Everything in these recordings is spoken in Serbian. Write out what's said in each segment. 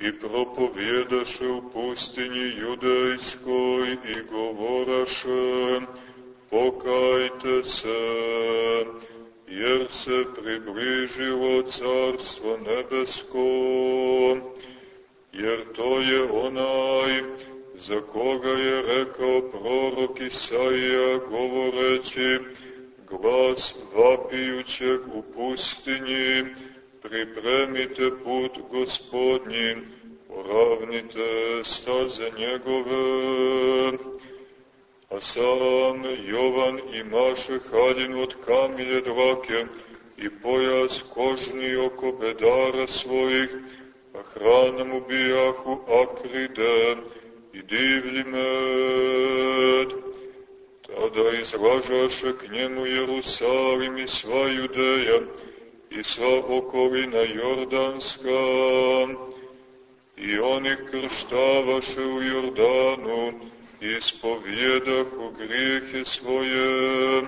I propovjedaše u pustinji judejskoj i govoraše pokajte se približilo carstvo nebesko, jer to je onaj za koga je rekao prorok Isaija govoreći glas vapijućeg u pustinji, pripremite put gospodnji, poravnite staze njegove. A sam Jovan imaše haljinu od kamilje dlake i pojas kožni oko bedara svojih, a hrana mu bijahu akride i divlji med. Tada izlažaše k njemu Jerusalim i sva Judeja, i sva okolina Jordanska, i oni krštavaše u Jordanu, ispovjedahu grijehe svoje,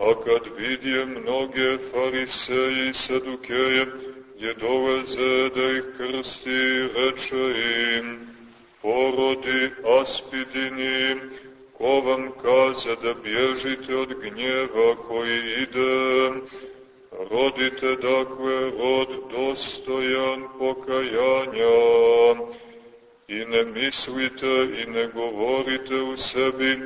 a kad vidje mnoge fariseje i sadukeje, gdje dolaze da ih krsti, reče im, porodi aspidini, ko vam kaza da bježite od gnjeva koji ide, rodite dakle rod dostojan pokajanja. I ne mislite i ne govorite u sebi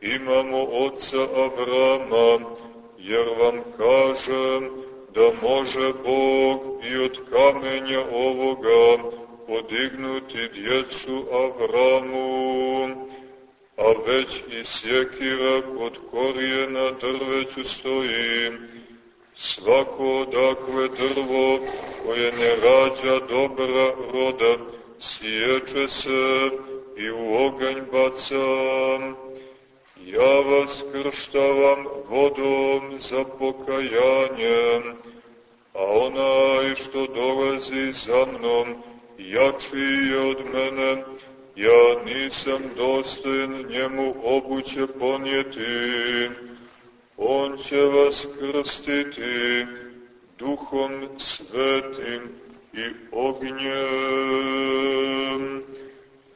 imamo oca Avrama, jer vam kažem da može Bog i od kamenja ovoga podignuti djecu Avramu, a već i sjekira kod korijena drveću stoji, Svako dakle drvo koje ne rađa dobra roda, sječe se i u oganj bacam. Ja vas krštavam vodom za pokajanje, a onaj što dolazi za mnom, jači je od mene, ja nisam dostojen njemu obuće ponijeti On će vas krstiti duhom svetim i ognjem.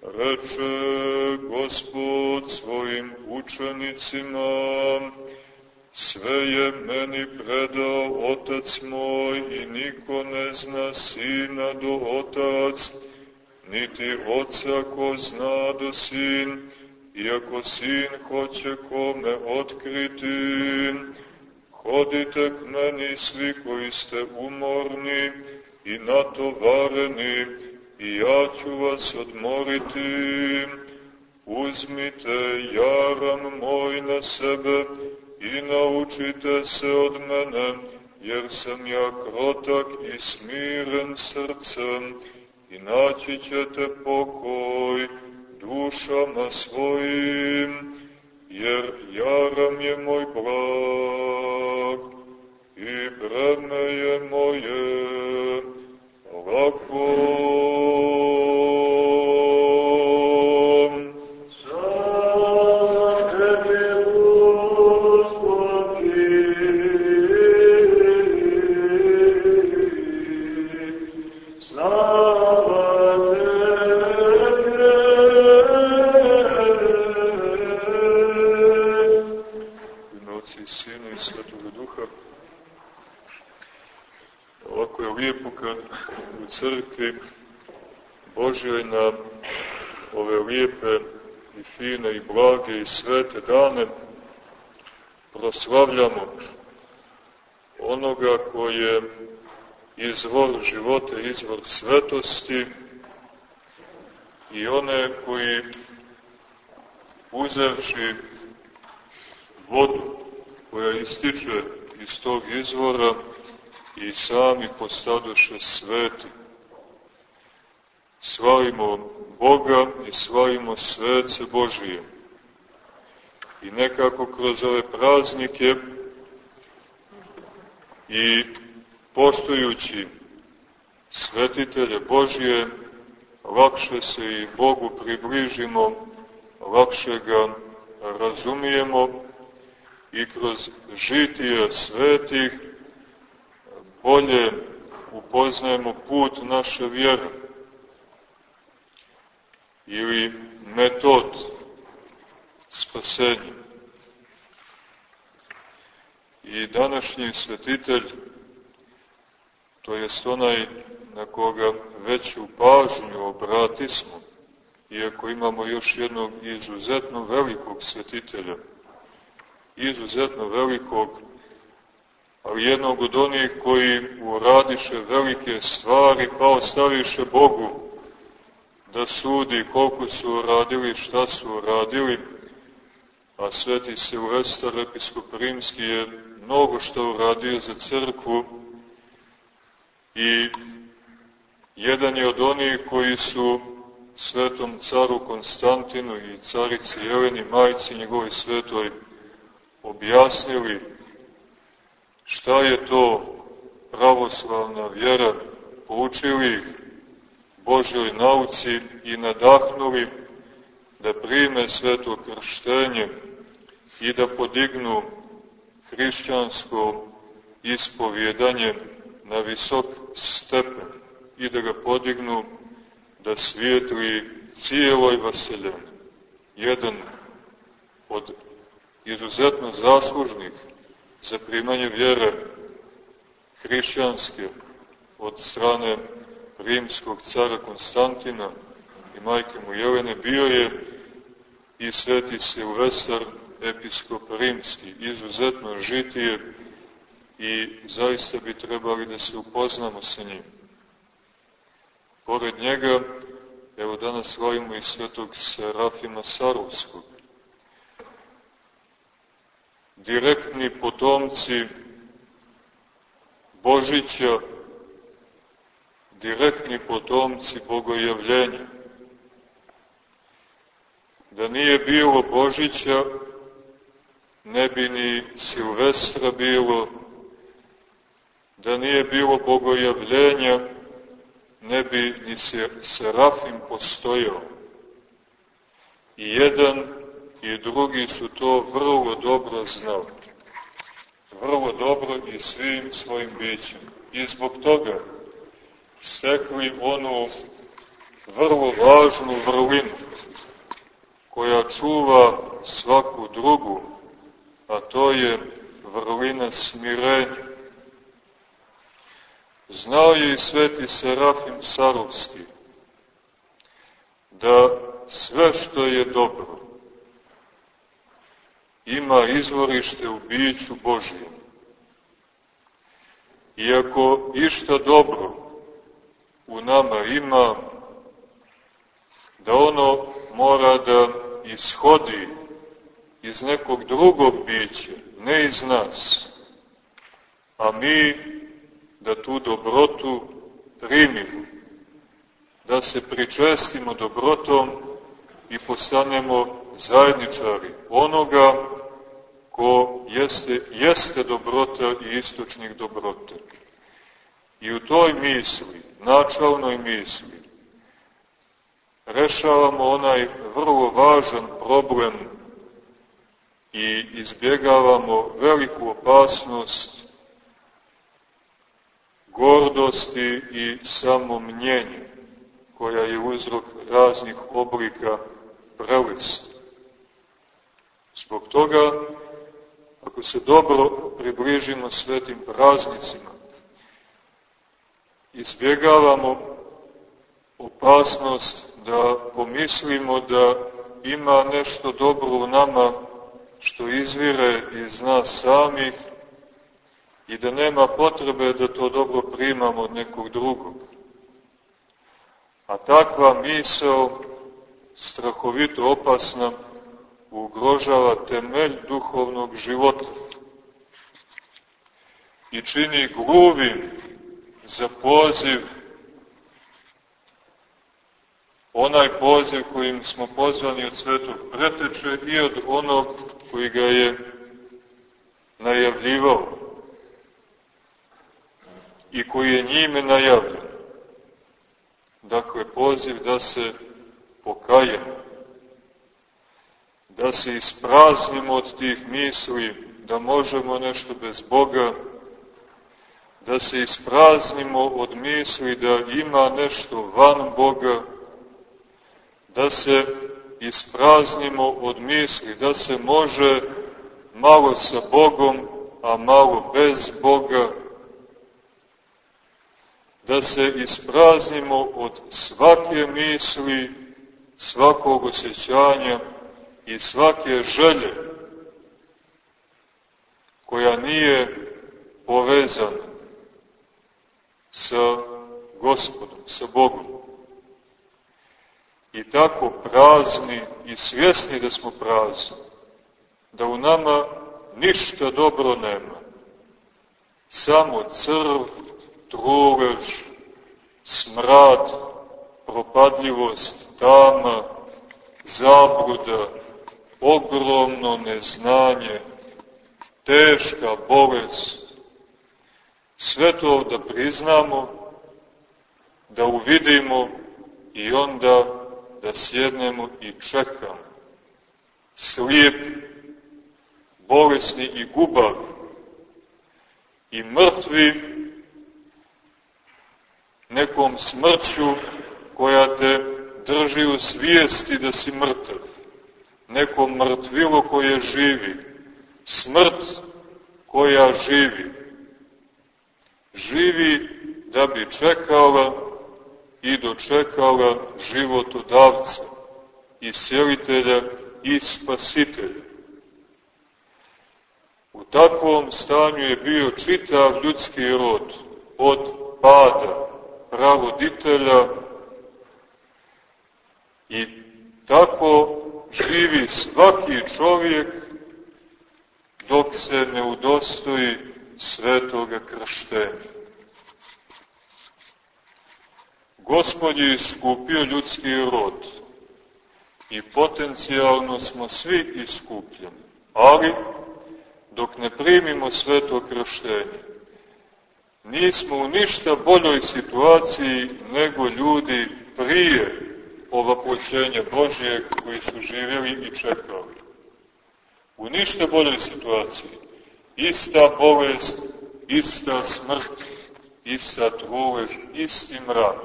Reče Gospod svojim učenicima, sve je meni predao Otac moj i niko ne zna Sina do Otac, niti Oca ko zna do Sin, iako sin hoće kome otkriti, hodite k meni svi koji ste umorni i natovareni, i ja ću vas odmoriti. Uzmite jaram moj na sebe i naučite se od mene, jer sam ja krotak i smiren srcem, i naći ćete pokoj, dušama svojim, jer jaram je moj blag i breme je moje lako. Fine i blage i svete dane proslavljamo onoga koji je izvor života, izvor svetosti i one koji uzevši vodu koja ističe iz tog izvora i sami postadoše sveti slavimo Boga i slavimo svece Božije. I nekako kroz ove praznike i poštujući svetitelje Božije, lakše se i Bogu približimo, lakše ga razumijemo i kroz žitije svetih bolje upoznajemo put naše vjere ili metod spasenja. I današnji svetitelj, to jest onaj na koga veću pažnju obratismo, iako imamo još jednog izuzetno velikog svetitelja, izuzetno velikog, ali jednog od onih koji uradiše velike stvari, pa ostaviše Bogu da sudi koliko su uradili, šta su uradili, a sveti Silvestar, episkop rimski, je mnogo što uradio za crkvu i jedan je od onih koji su svetom caru Konstantinu i carici Jeleni, majci njegovoj svetoj, objasnili šta je to pravoslavna vjera, poučili ih Božoj nauci i nadahnuli da prime sveto krštenje i da podignu hrišćansko ispovjedanje na visok stepen i da ga podignu da svijetli cijeloj vaseljeni. Jedan od izuzetno zaslužnih za primanje vjere hrišćanske od strane rimskog cara Konstantina i majke mu Jelene bio je i sveti Silvestar, episkop rimski, izuzetno žitije i zaista bi trebali da se upoznamo sa njim. Pored njega, evo danas slavimo i svetog Serafima Sarovskog. Direktni potomci Božića, direktni potomci Bogojavljenja. Da nije bilo Božića, ne bi ni Silvestra bilo, da nije bilo Bogojavljenja, ne bi ni Serafim postojao. I jedan i drugi su to vrlo dobro znali. Vrlo dobro i svim svojim bićem. I zbog toga stekli onu vrlo važnu vrlinu koja čuva svaku drugu, a to je vrlina smirenja. Znao je i sveti Serafim Sarovski da sve što je dobro ima izvorište u biću Božijem. Iako išta dobro u nama ima, da ono mora da ishodi iz nekog drugog bića, ne iz nas, a mi da tu dobrotu primimo, da se pričestimo dobrotom i postanemo zajedničari onoga ko jeste, jeste dobrota i istočnik dobrote. I u toj misli, načalnoj misli, rešavamo onaj vrlo važan problem i izbjegavamo veliku opasnost gordosti i samomnjenja, koja je uzrok raznih oblika prelesti. Zbog toga, ako se dobro približimo svetim praznicima, izbjegavamo opasnost da pomislimo da ima nešto dobro u nama što izvire iz nas samih i da nema potrebe da to dobro primamo od nekog drugog. A takva misao, strahovito opasna, ugrožava temelj duhovnog života i čini gluvim za poziv onaj poziv kojim smo pozvani od svetog preteče i od onog koji ga je najavljivao. i koji je njime najavljen. Dakle, poziv da se pokajemo, da se ispraznimo od tih misli, da možemo nešto bez Boga, da se ispraznimo od misli da ima nešto van Boga, da se ispraznimo od misli da se može malo sa Bogom, a malo bez Boga, da se ispraznimo od svake misli, svakog osjećanja i svake želje koja nije povezana sa Gospodom, sa Bogom. I tako prazni i svjesni da smo prazni, da u nama ništa dobro nema, samo crv, trulež, smrad, propadljivost, tama, zabruda, ogromno neznanje, teška bolest, sve to da priznamo, da uvidimo i onda da sjednemo i čekamo. Slijepi, bolesni i gubavi i mrtvi nekom smrću koja te drži u svijesti da si mrtav. Neko mrtvilo koje živi. Smrt koja živi. Živi da bi čekala i dočekala životodavca i sjelitelja i spasitelja. U takvom stanju je bio čitav ljudski rod od pada pravoditelja i tako živi svaki čovjek dok se ne udostoji svetoga krštenja. Gospod je iskupio ljudski rod i potencijalno smo svi iskupljeni, ali dok ne primimo sveto krštenje, nismo u ništa boljoj situaciji nego ljudi prije ovapoćenja Božijeg koji su živjeli i čekali. U ništa boljoj situaciji. Ista bolest, ista smrt, ista trulež, isti mrak.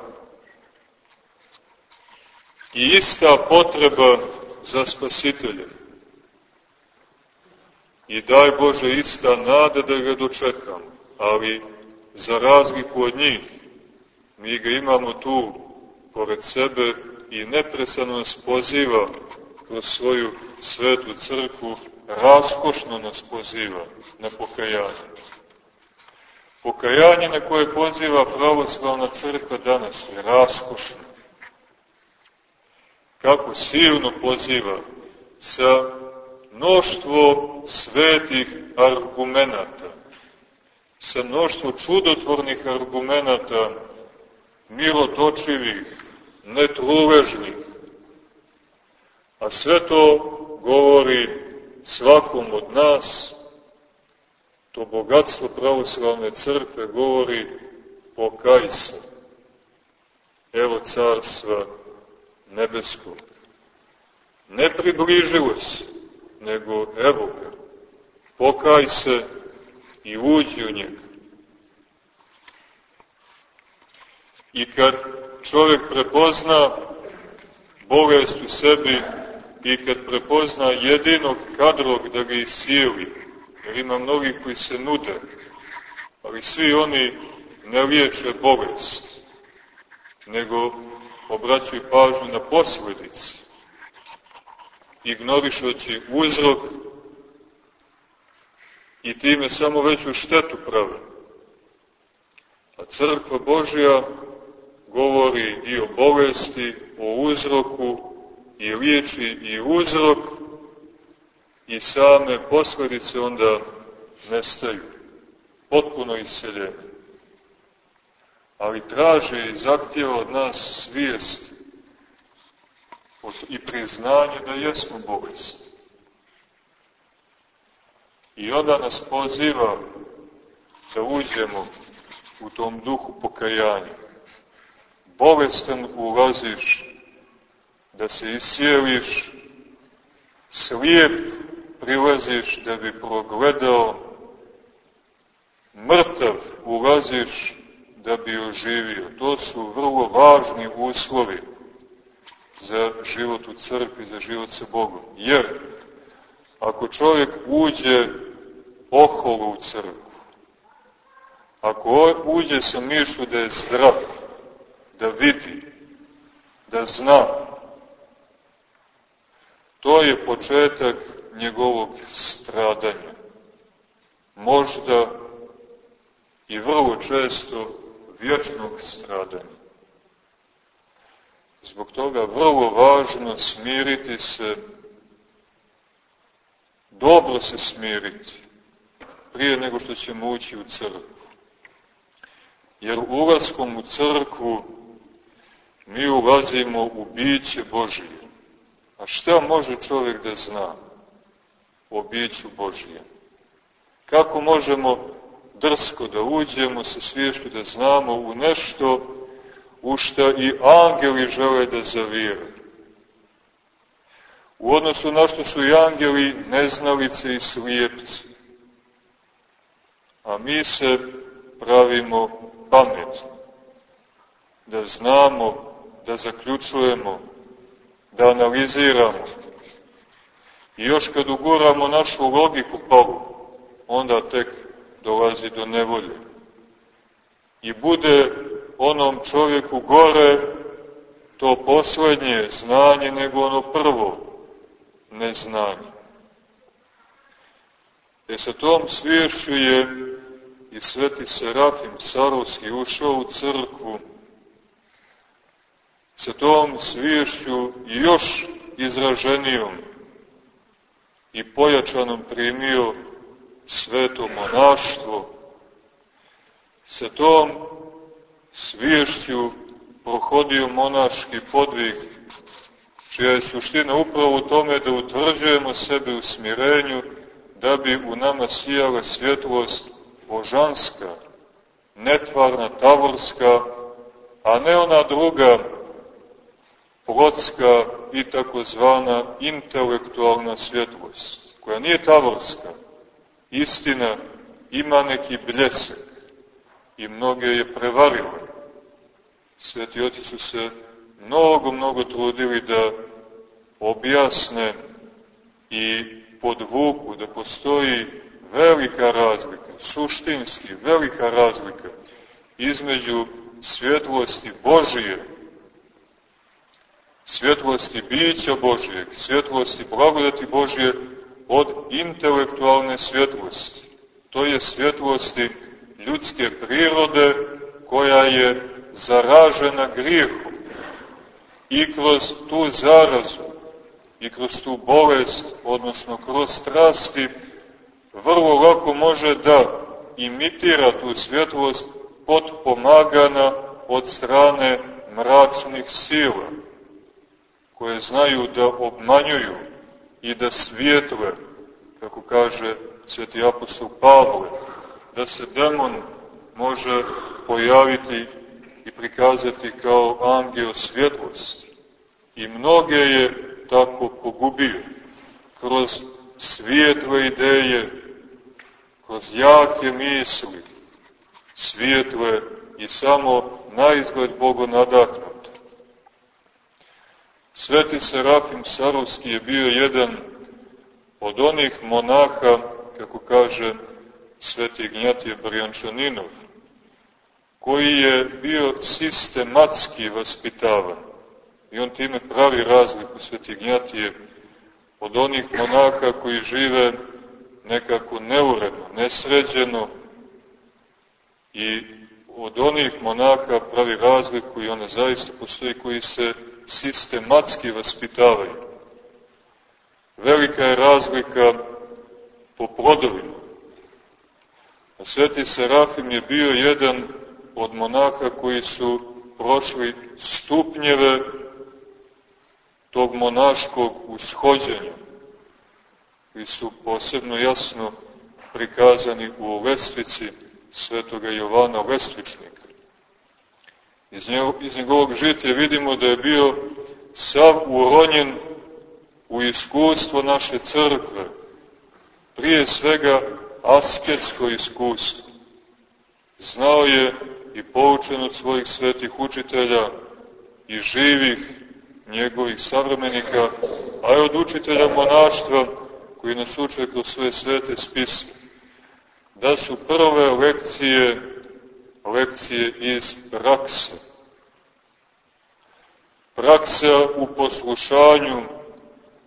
I ista potreba za spasiteljem. I daj Bože ista nada da ga dočekamo, ali za razliku od njih, mi ga imamo tu pored sebe i nepresano nas poziva kroz svoju svetu crkvu, raskošno nas poziva na pokajanje. Pokajanje na koje poziva pravoslavna crkva danas je raskošno. Kako silno poziva sa mnoštvo svetih argumenata, sa mnoštvo čudotvornih argumenata, mirotočivih, netruležnih, a sve to govori svakom od nas, to bogatstvo pravoslavne crkve govori pokaj se. Evo carstva nebeskog. Ne približilo se, nego evo ga. Pokaj se i uđi u njega. I kad čovjek prepozna bolest u sebi i kad prepozna jedinog kadrog da ga iscijeli, jer ima mnogi koji se nude, ali svi oni ne liječe bolest, nego obraćaju pažnju na posledice, ignorišući uzrok i time samo veću štetu prave. A crkva Božja govori i o bolesti, o uzroku, i liječi i uzrok, i same posledice onda nestaju, potpuno isceljene. Ali traže i zahtjeva od nas svijest i priznanje da jesmo bolesti. I onda nas poziva da uđemo u tom duhu pokajanja. Bolestan ulaziš da se isjeliš, slijep prilaziš da bi progledao, mrtav ulaziš da bi oživio. To su vrlo važni uslovi za život u crkvi, za život sa Bogom. Jer, ako čovjek uđe oholo u crkvu, ako uđe sa mišlju da je zdrav, da vidi, da zna, to je početak njegovog stradanja. Možda i vrlo često vječnog stradanja. Zbog toga vrlo važno smiriti se, dobro se smiriti, prije nego što ćemo ući u crkvu. Jer ulazkom u crkvu mi ulazimo u biće Božije. Šta može čovjek da zna o biću Božije? Kako možemo drsko da uđemo sa sviješću da znamo u nešto u šta i angeli žele da zavire. U odnosu na što su i angeli neznalice i slijepci. A mi se pravimo pametno. Da znamo, da zaključujemo, da analiziramo. I još kad uguramo našu logiku palu, onda tek dolazi do nevolje. I bude onom čovjeku gore to poslednje znanje nego ono prvo neznanje. E sa tom sviješću je i sveti Serafim Sarovski ušao u crkvu, sa tom sviješću i još izraženijom i pojačanom primio sveto monaštvo, sa tom sviješću prohodio monaški podvig, čija je suština upravo u tome da utvrđujemo sebe u smirenju, da bi u nama sijala svjetlost božanska, netvarna, tavorska, a ne ona druga, plotska i takozvana intelektualna svjetlost, koja nije tavorska. Istina ima neki bljesak i mnoge je prevarila. Sveti oci su se mnogo, mnogo trudili da objasne i podvuku da postoji velika razlika, suštinski velika razlika između svjetlosti Božije, svjetlosti bića Božijeg, svjetlosti blagodati Božije od intelektualne svjetlosti. To je svjetlosti ljudske prirode koja je zaražena grijehom i kroz tu zarazu i kroz tu bolest, odnosno kroz strasti, vrlo lako može da imitira tu svjetlost potpomagana od strane mračnih sila, koje znaju da obmanjuju i da svijetle, kako kaže sveti apostol Pavle, da se demon može pojaviti i prikazati kao angel svjetlosti. I mnoge je tako pogubio kroz svijetle ideje, kroz jake misli, svijetle i samo na izgled Bogo nadahnute. Sveti Serafim Sarovski je bio jedan od onih monaha, kako kaže sveti Ignjatije Brijančaninov, koji je bio sistematski vaspitavan. I on time pravi razliku sveti Ignjatije od onih monaka koji žive nekako neuredno, nesređeno i od onih monaka pravi razliku i ona zaista postoji koji se sistematski vaspitavaju. Velika je razlika po plodovima. A sveti Serafim je bio jedan od monaha koji su prošli stupnjeve tog monaškog ushođenja, koji su posebno jasno prikazani u lestvici svetoga Jovana Lestvičnika. Iz, njegov, iz njegovog žitja vidimo da je bio sav uronjen u iskustvo naše crkve, prije svega asketsko iskustvo. Znao je i poučen od svojih svetih učitelja i živih njegovih savremenika, a i od učitelja monaštva koji nas uče kroz svoje svete spise, da su prve lekcije lekcije iz prakse. Praksa u poslušanju,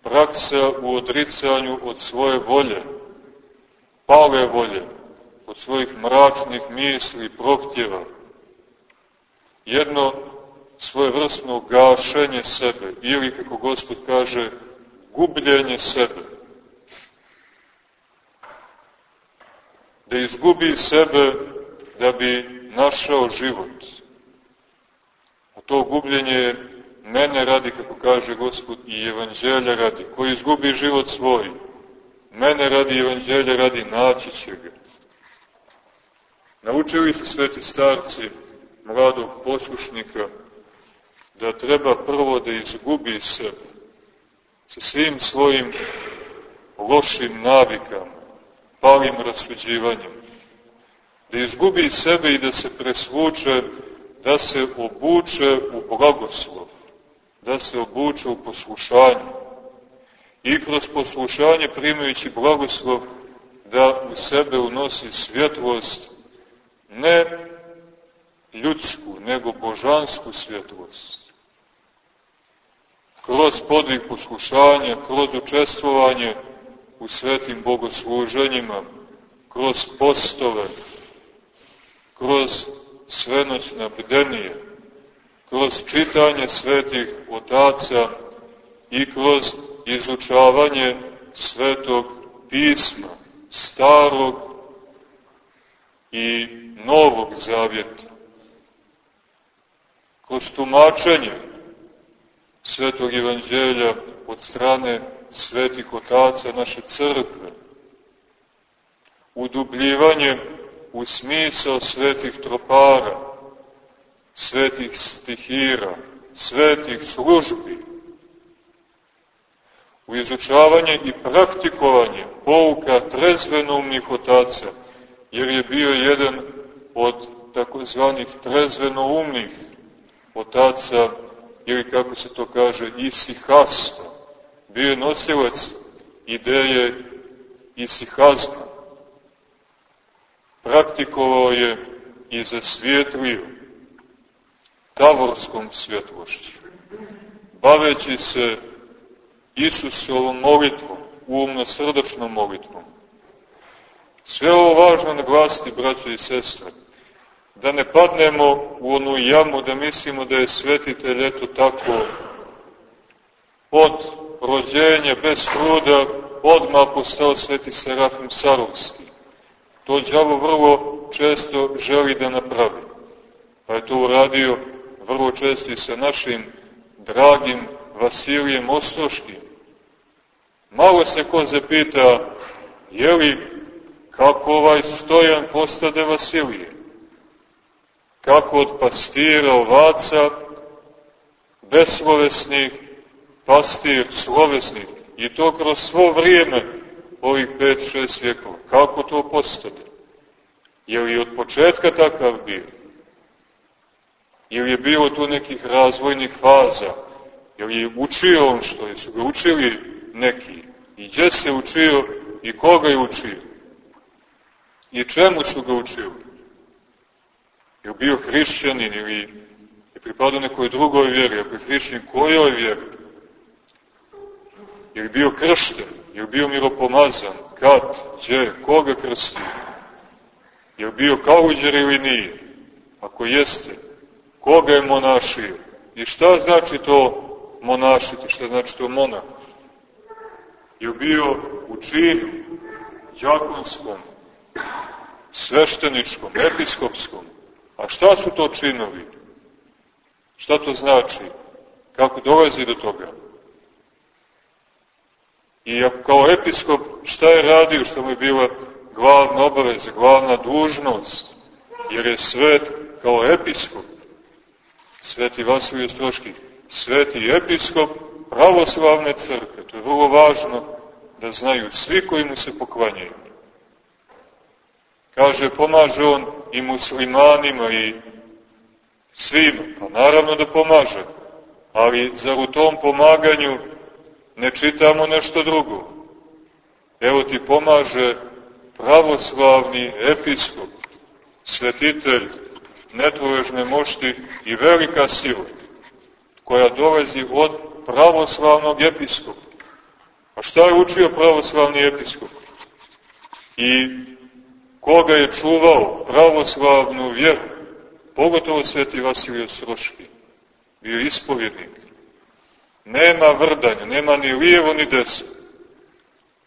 praksa u odricanju od svoje volje, pale volje, od svojih mračnih misli prohtjeva. Jedno svojevrsno gašenje sebe ili, kako Gospod kaže, gubljenje sebe. Da izgubi sebe da bi našao život. A to gubljenje je mene radi, kako kaže Gospod, i evanđelja radi. Ko izgubi život svoj, mene radi evanđelja radi, naći će ga. Naučili su sveti starci mladog poslušnika da treba prvo da izgubi sebe sa svim svojim lošim navikama, palim rasuđivanjem, da izgubi sebe i da se presvuče, da se obuče u blagoslov, da se obuče u poslušanje i kroz poslušanje primajući blagoslov da u sebe unosi svjetlost ne ljudsku, nego božansku svjetlost. Kroz podvig poslušanja, kroz učestvovanje u svetim bogosluženjima, kroz postove, kroz svenoćne bdenije, kroz čitanje svetih otaca i kroz izučavanje svetog pisma, starog i novog zavjeta. Kroz tumačenje svetog evanđelja od strane svetih otaca naše crkve, udubljivanje u smisao svetih tropara, svetih stihira, svetih službi, u izučavanje i praktikovanje pouka trezvenomnih otaca, jer je bio jedan od takozvanih trezvenoumnih otaca, ili kako se to kaže, isihasta. Bio je nosilac ideje isihazma. Praktikovao je i zasvjetlio tavorskom svjetlošću, baveći se Isusovom molitvom, umno-srdačnom molitvom. Sve ovo važno naglasiti, braćo i sestre, da ne padnemo u onu jamu da mislimo da je svetitelj eto tako od rođenja bez truda odmah postao sveti Serafim Sarovski. To djavo vrlo često želi da napravi. Pa je to uradio vrlo često i sa našim dragim Vasilijem Ostroškim. Malo se ko zapita, je li kako ovaj stojan postade Vasilije? Kako od pastira ovaca, beslovesnih, pastir slovesnih, i to kroz svo vrijeme ovih pet, šest vjekova. Kako to postade? Je li od početka takav bio? Ili je bilo tu nekih razvojnih faza? Je li učio on što je? Su ga učili neki? I gdje se učio i koga je učio? I čemu su ga učili? Je bio hrišćanin ili je pripadao nekoj drugoj vjeri? Ako je hrišćanin, kojoj vjeri? Je bio kršten? Je bio miropomazan? Kad? Gdje? Koga krstio? Je bio kauđer ili nije? Ako jeste, koga je monašio? I šta znači to monašiti? Šta znači to monah? Je bio u činu, džakonskom, svešteničkom, episkopskom. A šta su to činovi? Šta to znači? Kako dolazi do toga? I kao episkop šta je radio, što mu je bila glavna obaveza, glavna dužnost? jer je svet kao episkop. Sveti Vasilij Ostroški, sveti episkop pravoslavne crkve. To je vrlo važno da znaju svi koji mu se poklanjaju. Kaže, pomaže on i muslimanima i svima. Pa naravno da pomaže. Ali zar u tom pomaganju ne čitamo nešto drugo? Evo ti pomaže pravoslavni episkop, svetitelj netvoježne mošti i velika sila, koja dolazi od pravoslavnog episkopa. A šta je učio pravoslavni episkop? I koga je čuvao pravoslavnu vjeru? Pogotovo sveti Vasilije Sroški. Bio ispovjednik. Nema vrdanja, nema ni lijevo ni desno.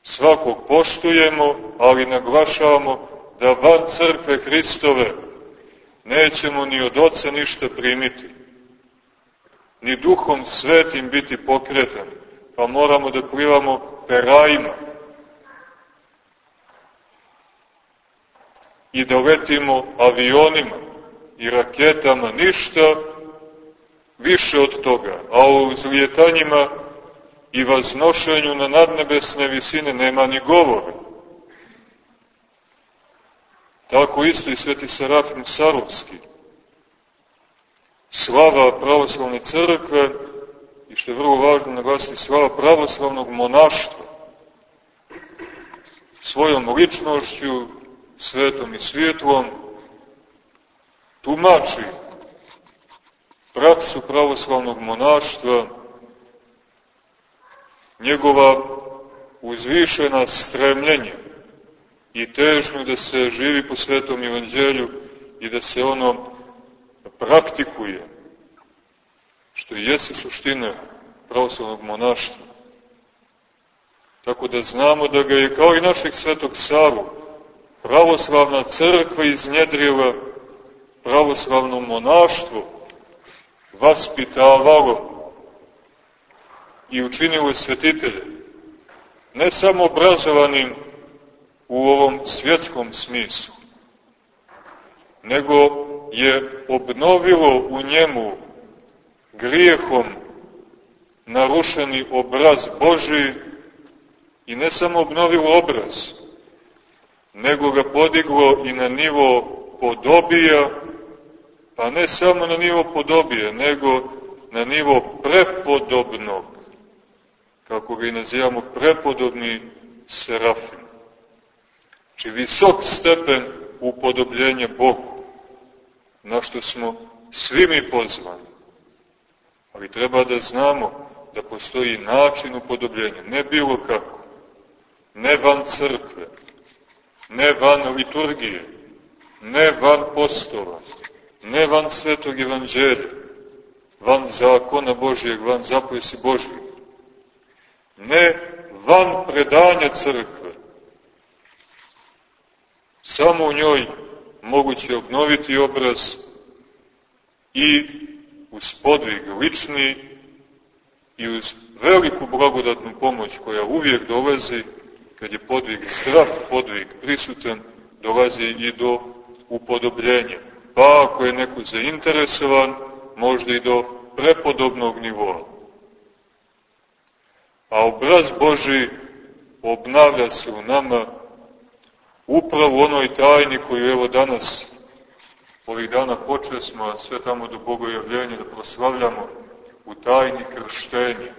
Svakog poštujemo, ali naglašavamo da van crkve Hristove nećemo ni od oca ništa primiti, ni duhom svetim biti pokretani, pa moramo da plivamo perajima i da letimo avionima i raketama, ništa više od toga, a o uzlijetanjima i vaznošenju na nadnebesne visine nema ni govora. Tako isto i sveti Serafim Sarovski. Slava pravoslavne crkve i što je vrlo važno naglasiti, slava pravoslavnog monaštva svojom ličnošću, svetom i svijetlom, tumači praksu pravoslavnog monaštva, njegova uzvišena stremljenja i težnju da se živi po svetom evanđelju i da se ono praktikuje, što i jeste suština pravoslavnog monaštva. Tako da znamo da ga je kao i našeg svetog Savu pravoslavna crkva iznjedrila pravoslavno monaštvo, vaspitavalo i učinilo svetitelje, ne samo obrazovanim u ovom svjetskom smislu, nego je obnovilo u njemu grijehom narušeni obraz Boži i ne samo obnovilo obraz, nego ga podiglo i na nivo podobija, pa ne samo na nivo podobija, nego na nivo prepodobnog, kako ga i nazivamo prepodobni serafim. Či visok stepen upodobljenja Bogu, na što smo svi mi pozvani. Ali treba da znamo da postoji način upodobljenja, ne bilo kako, ne van crkve, ne van liturgije, ne van postova, ne van svetog evanđelja, van zakona Božijeg, van zapovesi Božijeg, ne van predanja crkve, Samo u njoj moguće obnoviti obraz i uz podvig lični i uz veliku blagodatnu pomoć koja uvijek dolazi, kad je podvig zdrav, podvig prisutan, dolazi i do upodobljenja. Pa ako je neko zainteresovan, možda i do prepodobnog nivoa. A obraz Boži obnavlja se u nama upravo u onoj tajni koju evo danas, ovih dana počeli smo, sve tamo do bogojavljenja da proslavljamo u tajni krštenja,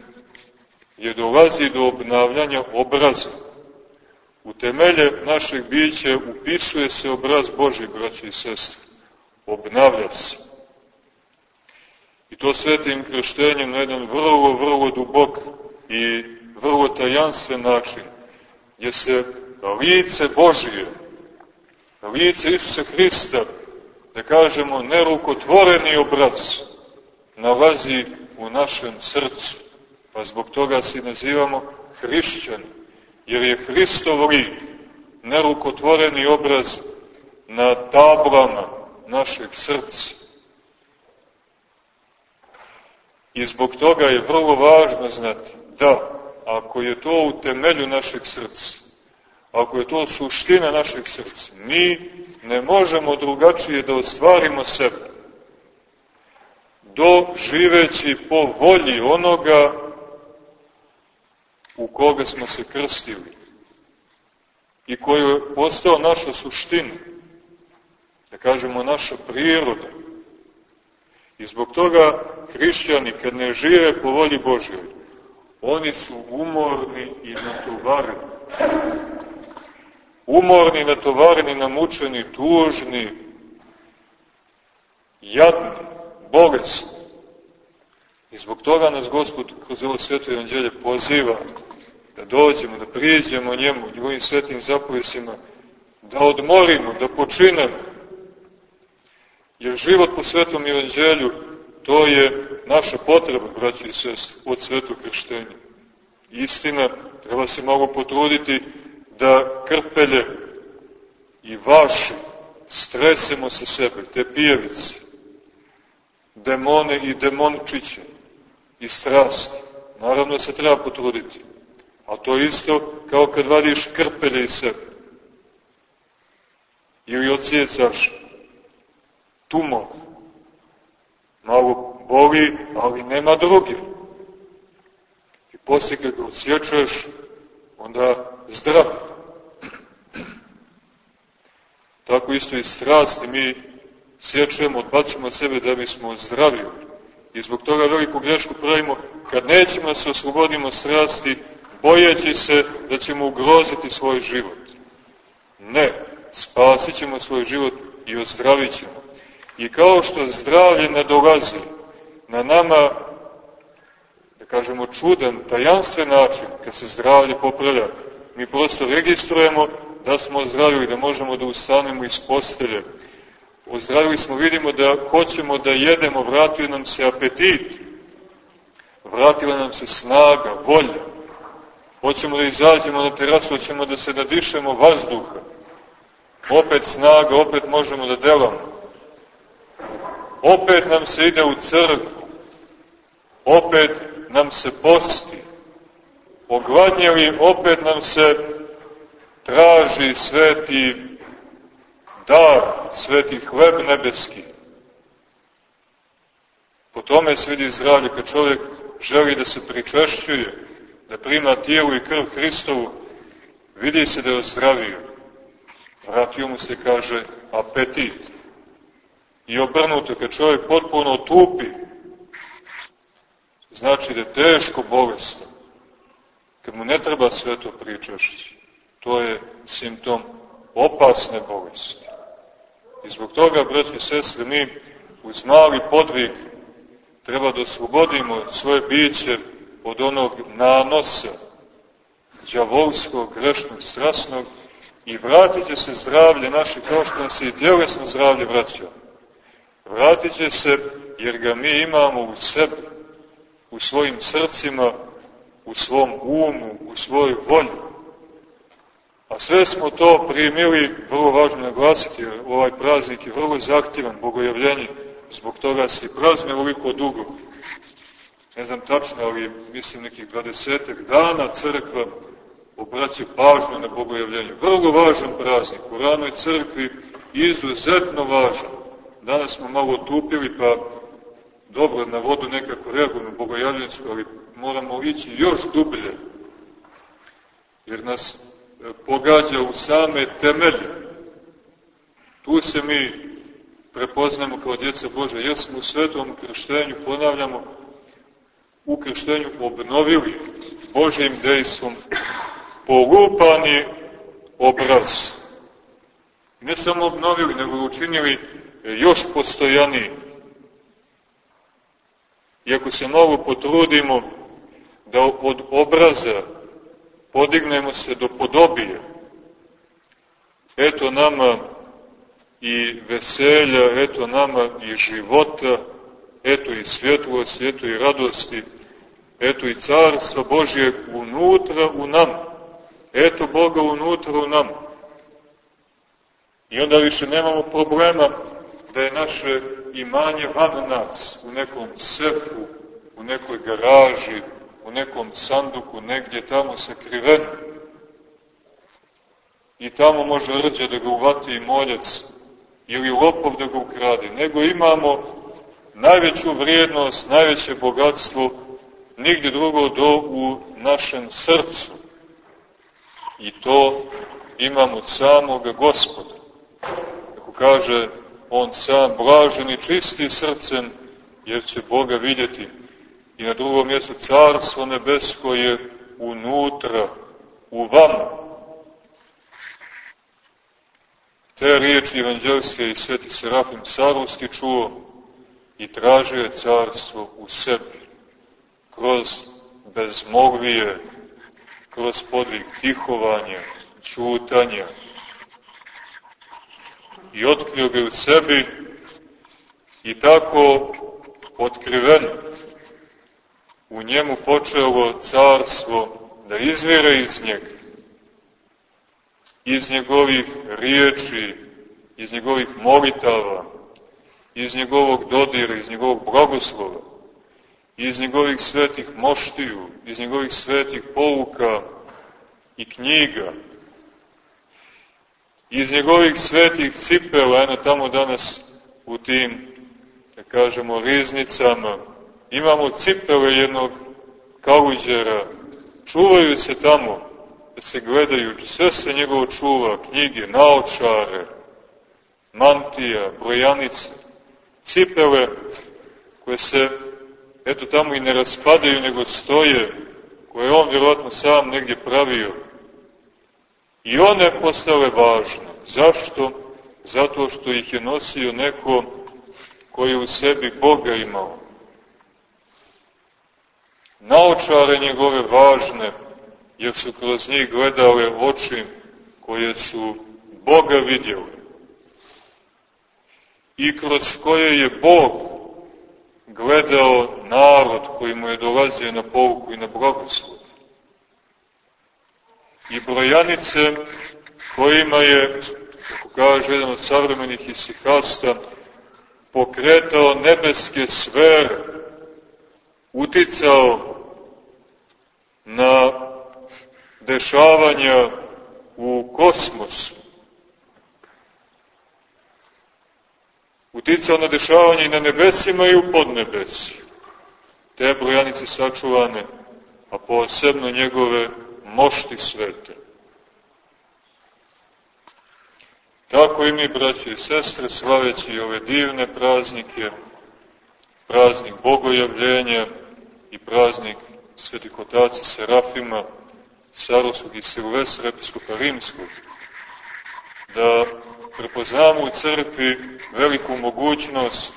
je dolazi do obnavljanja obraza. U temelje našeg bića upisuje se obraz Boži, braći i sestre. Obnavlja se. I to svetim krštenjem na jedan vrlo, vrlo dubok i vrlo tajanstven način, gdje se lice Božije, lice Isusa Hrista, da kažemo nerukotvoreni obraz, nalazi u našem srcu. Pa zbog toga se nazivamo hrišćani, jer je Hristov lik, nerukotvoreni obraz na tablama našeg srca. I zbog toga je vrlo važno znati da, ako je to u temelju našeg srca, ako je to suština našeg srca, mi ne možemo drugačije da ostvarimo sebe. Do živeći po volji onoga u koga smo se krstili i koji je postao naša suština, da kažemo naša priroda. I zbog toga hrišćani kad ne žive po volji Božjoj, oni su umorni i natovareni. Umorni, natovareni, namučeni, tužni, jadni, bolesni. I zbog toga nas Gospod kroz ovo sveto evanđelje poziva da dođemo, da prijeđemo njemu, njegovim svetim zapovesima, da odmorimo, da počinemo. Jer život po svetom evanđelju, to je naša potreba, braći i sestri, od svetog krštenja. Istina, treba se malo potruditi da krpelje i vaši stresemo sa sebe, te pijevice, demone i demončiće i strasti. Naravno se treba potruditi. A to isto kao kad vadiš krpelje iz sebe. Ili ocijecaš tumor. Malo boli, ali nema druge. I poslije kad osjećaš, onda zdrav. Tako isto i strasti mi sjećamo, odbacimo od sebe da bismo zdravi. I zbog toga veliku grešku pravimo kad nećemo da se oslobodimo strasti, bojeći se da ćemo ugroziti svoj život. Ne, spasit ćemo svoj život i ozdravit ćemo. I kao što zdravlje ne dolazi na nama, da kažemo čudan, tajanstven način, kad se zdravlje popravlja, mi prosto registrujemo da smo ozdravili, da možemo da ustanemo iz postelje. Ozdravili smo, vidimo da hoćemo da jedemo, vratio nam se apetit, vratila nam se snaga, volja, hoćemo da izađemo na terasu, hoćemo da se nadišemo vazduha, opet snaga, opet možemo da delamo. Opet nam se ide u crkvu, opet nam se posti, ogladnjeli, opet nam se traži sveti dar, sveti hleb nebeski. Po tome se vidi zdravlje kad čovjek želi da se pričešćuje, da prima tijelu i krv Hristovu, vidi se da je ozdravio. Vratio mu se, kaže, apetit. I obrnuto, kad čovjek potpuno tupi, znači da je teško bolestan. Kad mu ne treba sve to pričašći, to je simptom opasne bolesti. I zbog toga, braći i sestre, mi uz mali podvig treba da oslobodimo svoje biće od onog nanosa džavolskog, grešnog, strasnog i vratit će se zdravlje naše kao što nam se i tjelesno zdravlje vraća. Vratit će se jer ga mi imamo u sebi, u svojim srcima, u svom umu, u svojoj volji. A sve smo to primili, vrlo važno naglasiti, jer ovaj praznik je vrlo zahtjevan, bogojavljenje, zbog toga se i prazne ovoliko dugo ne znam tačno, ali mislim nekih 20 dana crkva obraća pažnju na bogojavljenje. Vrlo važan praznik, u ranoj crkvi izuzetno važan. Danas smo malo tupili, pa dobro, na vodu nekako reagujemo bogojavljenicu, ali moramo ići još dublje, jer nas e, pogađa u same temelje. Tu se mi prepoznamo kao djeca Bože, jer smo u svetom krštenju, ponavljamo, u krštenju obnovili Božim dejstvom polupani obraz. Ne samo obnovili, nego učinili još postojaniji. Iako se mnogo potrudimo da od obraza podignemo se do podobije, eto nama i veselja, eto nama i života, eto i svjetlosti, eto i radosti, eto i carstva Božje unutra u nam, eto Boga unutra u nam. I onda više nemamo problema da je naše imanje van nas, u nekom sefu, u nekoj garaži, u nekom sanduku, negdje tamo sakriveno. I tamo može rđe da ga uvati moljac ili lopov da ga ukrade, nego imamo najveću vrijednost, najveće bogatstvo, nigde drugo do u našem srcu. I to imamo od samoga gospoda. Kako kaže on sam, blažen i čisti srcem, jer će Boga vidjeti. I na drugom mjestu carstvo nebesko je unutra, u vama. Te riječi evanđelske i sveti Serafim Sarovski čuo i tražio je carstvo u sebi, kroz bezmogvije, kroz podvig tihovanja, čutanja. I otkrio ga u sebi i tako otkriveno. U njemu počelo carstvo da izvire iz njega, iz njegovih riječi, iz njegovih molitava, iz njegovog dodira, iz njegovog blagoslova, iz njegovih svetih moštiju, iz njegovih svetih pouka i knjiga, iz njegovih svetih cipela, eno tamo danas u tim, da kažemo, riznicama, imamo cipele jednog kaluđera, čuvaju se tamo, da se gledaju, sve se njegovo čuva, knjige, naočare, mantija, brojanice, cipele koje se, eto tamo i ne raspadaju, nego stoje, koje on vjerojatno sam negdje pravio. I one postale važne. Zašto? Zato što ih je nosio neko koji u sebi Boga imao naočare njegove važne, jer su kroz njih gledale oči koje su Boga vidjeli i kroz koje je Bog gledao narod koji mu je dolazio na pouku i na blagoslov. I brojanice kojima je, kako kaže jedan od savremenih isihasta, pokretao nebeske sfere, uticao na dešavanja u kosmosu. Uticao na dešavanja i na nebesima i u podnebesiju. Te brojanice sačuvane, a posebno njegove mošti svete. Tako i mi, braći i sestre, slaveći ove divne praznike, praznik Bogojavljenja i praznik svetih otaca Serafima, Sarovskog i Silvestra, episkopa Rimskog, da prepoznamo u crkvi veliku mogućnost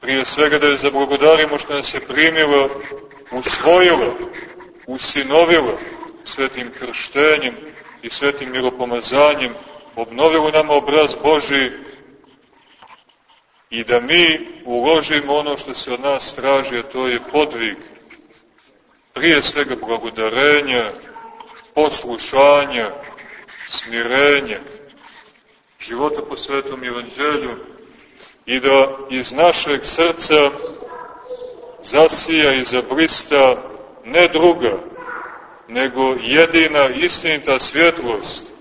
prije svega da je zablagodarimo što nas je primila, usvojila, usinovila svetim krštenjem i svetim miropomazanjem, obnovila nama obraz Boži i da mi uložimo ono što se od nas traži, a to je podvig, prije svega blagodarenja, poslušanja, smirenja, života po svetom evanđelju i da iz našeg srca zasija i zabrista ne druga, nego jedina istinita svjetlost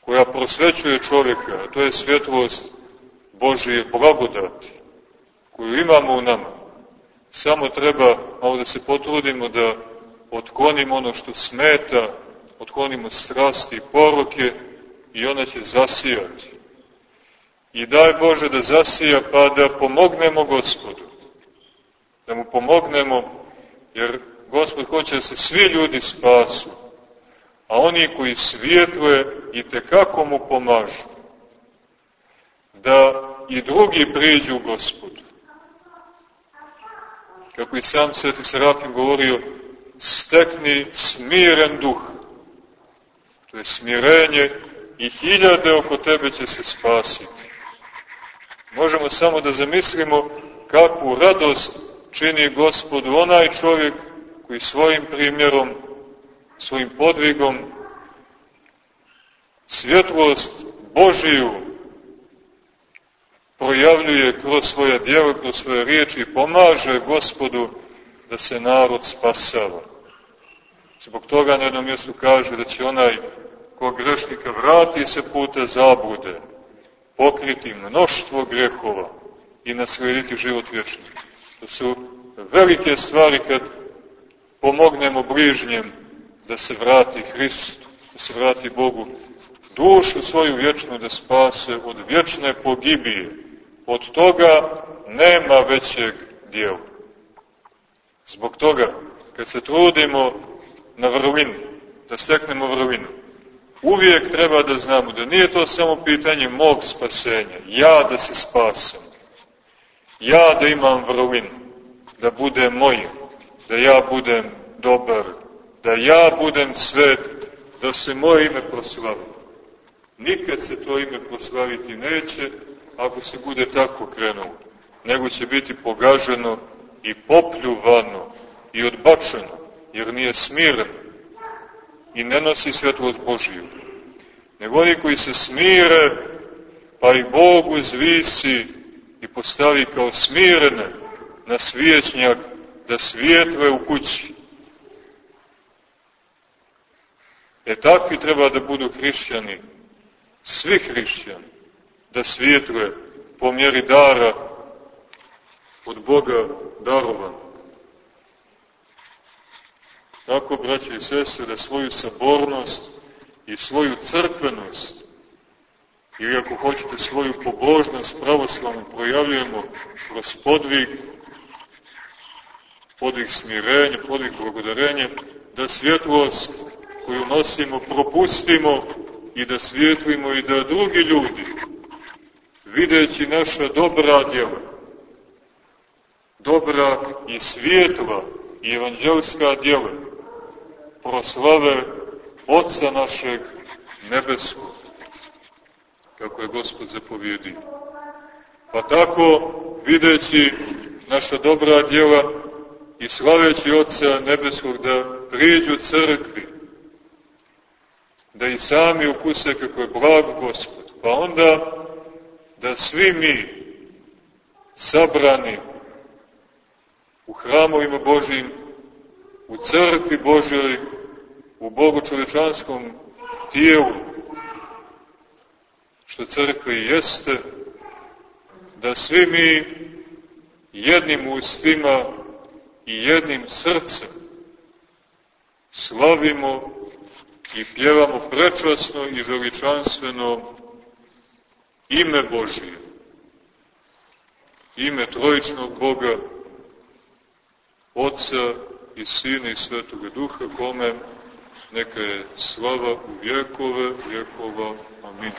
koja prosvećuje čovjeka, to je svjetlost Božije blagodati koju imamo u nama. Samo treba malo da se potrudimo da otklonimo ono što smeta, otklonimo strasti i poroke i ona će zasijati. I daj Bože da zasija pa da pomognemo gospodu. Da mu pomognemo jer gospod hoće da se svi ljudi spasu. A oni koji svijetle i tekako mu pomažu da i drugi priđu gospodu. Kako i sam Sveti Serafim govorio, stekni smiren duh. To je smirenje i hiljade oko tebe će se spasiti. Možemo samo da zamislimo kakvu radost čini gospodu onaj čovjek koji svojim primjerom, svojim podvigom svjetlost Božiju projavljuje kroz svoja djela, kroz svoje riječi i pomaže gospodu da se narod spasava. Zbog toga na jednom mjestu kaže da će onaj kog grešnika vrati se puta zabude, pokriti mnoštvo grehova i naslediti život vječni. To su velike stvari kad pomognemo bližnjem da se vrati Hristu, da se vrati Bogu, dušu svoju vječnu da spase od vječne pogibije. Od toga nema većeg dijela. Zbog toga, kad se trudimo na vrlinu, da steknemo vrlinu, uvijek treba da znamo da nije to samo pitanje mog spasenja, ja da se spasam, ja da imam vrlinu, da budem moj, da ja budem dobar, da ja budem svet, da se moje ime proslavi. Nikad se to ime proslaviti neće, ako se bude tako krenulo, nego će biti pogaženo i popljuvano i odbačeno, jer nije smiren i ne nosi svetlost Božiju. Nego oni koji se smire, pa i Bogu zvisi i postavi kao smirene na svijećnjak da svijetle u kući. E takvi treba da budu hrišćani, svi hrišćani, da svijetle po mjeri dara od Boga darovan. Tako, braće i sestre, da svoju sabornost i svoju crkvenost, ili ako hoćete svoju pobožnost pravoslavnu projavljujemo kroz podvig, podvig smirenja, podvig благодарenja, da svjetlost koju nosimo propustimo i da svjetlimo i da drugi ljudi, videći naša dobra djela, dobra i svijetla i evanđelska djela, proslave Otca našeg nebeskog, kako je Gospod zapovjedio. Pa tako, videći naša dobra djela i slaveći Otca nebeskog da priđu crkvi, da i sami ukuse kako je blag Gospod. Pa onda da svi mi sabrani u hramovima Božijim, u crkvi Božoj, u Bogu čovečanskom tijelu, što crkva i jeste, da svi mi jednim ustima i jednim srcem slavimo i pjevamo prečasno i veličanstveno ime Božije, ime trojičnog Boga, Otca i Sina i Svetoga Duha, kome neka je slava u vjekove, vjekova. Amin.